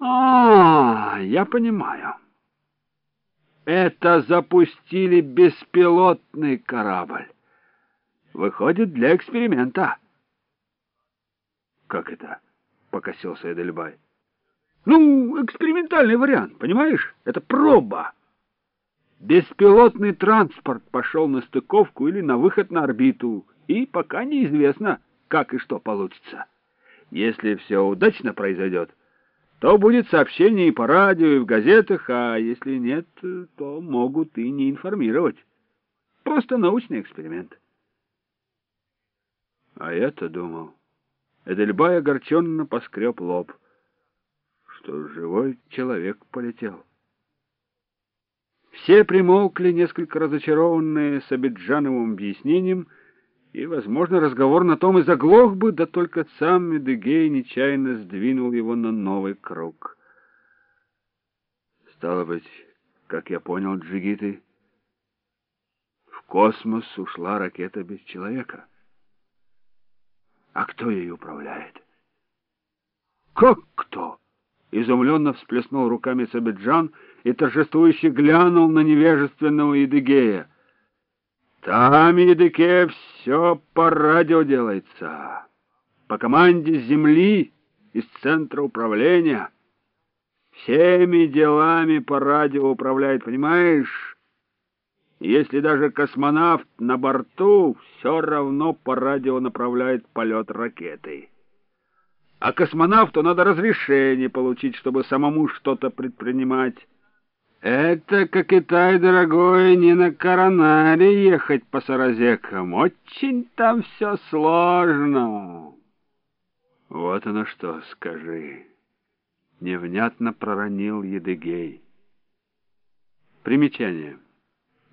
А, я понимаю. Это запустили беспилотный корабль. Выходит, для эксперимента. Как это? Покосился Эдельбай. Ну, экспериментальный вариант, понимаешь? Это проба. Беспилотный транспорт пошел на стыковку или на выход на орбиту, и пока неизвестно, как и что получится. Если все удачно произойдет, то будет сообщение и по радио, и в газетах, а если нет, то могут и не информировать. Просто научный эксперимент. А я-то думал. Эдельбай огорченно поскреб лоб, что живой человек полетел. Все примолкли, несколько разочарованные Сабиджановым объяснением, и, возможно, разговор на том и заглох бы, да только сам Медыгей нечаянно сдвинул его на новый круг. Стало быть, как я понял, джигиты, в космос ушла ракета без человека. А кто ее управляет? Как кто? Изумленно всплеснул руками Сабиджан и торжествующе глянул на невежественного Едыгея. Там, Едыке, все по радио делается. По команде земли из центра управления. Всеми делами по радио управляет, понимаешь? Если даже космонавт на борту, все равно по радио направляет полет ракеты. А космонавту надо разрешение получить, чтобы самому что-то предпринимать. Это, как Китай, дорогой, не на коронаре ехать по саразекам. Очень там все сложно. Вот оно что, скажи. Невнятно проронил Едыгей. Примечание.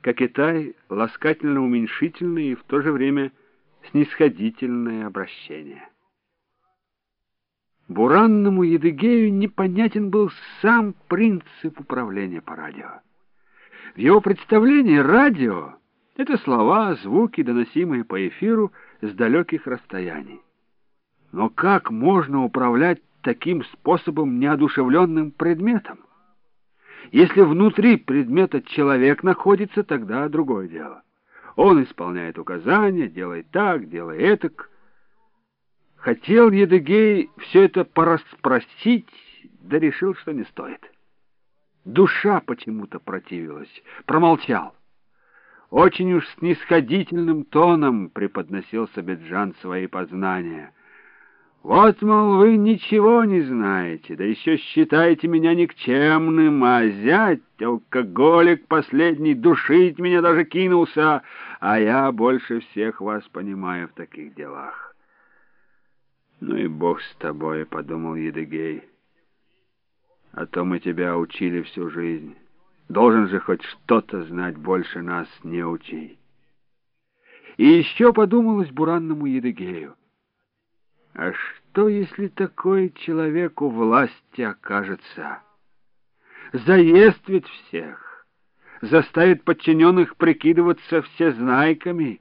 Как Китай, ласкательно-уменьшительное и в то же время снисходительное обращение. Буранному Едыгею непонятен был сам принцип управления по радио. В его представлении радио — это слова, звуки, доносимые по эфиру с далеких расстояний. Но как можно управлять таким способом неодушевленным предметом? Если внутри предмета человек находится, тогда другое дело. Он исполняет указания, делай так, делай этак — Хотел Едыгей все это пораспросить, да решил, что не стоит. Душа почему-то противилась, промолчал. Очень уж снисходительным тоном преподносил Сабиджан свои познания. «Вот, мол, вы ничего не знаете, да еще считаете меня никчемным, а зять, алкоголик последний, душить меня даже кинулся, а я больше всех вас понимаю в таких делах». «Ну и бог с тобой», — подумал Едыгей. «А то мы тебя учили всю жизнь. Должен же хоть что-то знать больше нас, не учи». И еще подумалось буранному Едыгею. А что, если такой человек у власти окажется? Заест ведь всех, заставит подчиненных прикидываться всезнайками,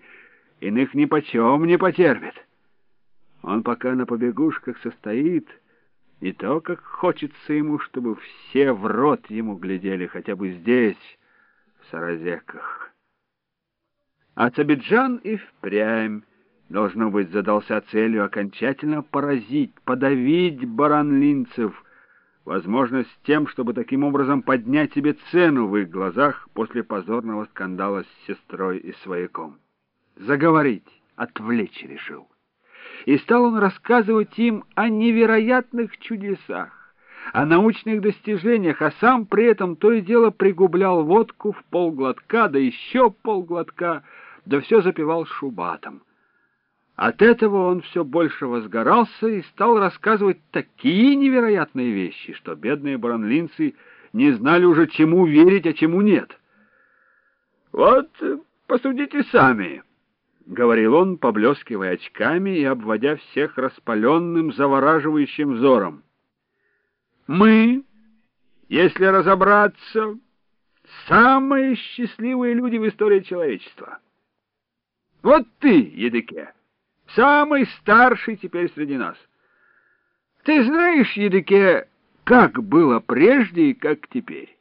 иных нипочем не потерпит. Он пока на побегушках состоит, и то, как хочется ему, чтобы все в рот ему глядели, хотя бы здесь, в Саразеках. А Цабиджан и впрямь, должно быть, задался целью окончательно поразить, подавить баранлинцев, возможно, с тем, чтобы таким образом поднять себе цену в их глазах после позорного скандала с сестрой и свояком. Заговорить, отвлечь решил и стал он рассказывать им о невероятных чудесах, о научных достижениях, а сам при этом то и дело пригублял водку в полглотка, да еще полглотка, да все запивал шубатом. От этого он все больше возгорался и стал рассказывать такие невероятные вещи, что бедные бранлинцы не знали уже, чему верить, а чему нет. «Вот посудите сами». — говорил он, поблескивая очками и обводя всех распаленным, завораживающим взором. «Мы, если разобраться, самые счастливые люди в истории человечества. Вот ты, Едыке, самый старший теперь среди нас. Ты знаешь, Едыке, как было прежде и как теперь.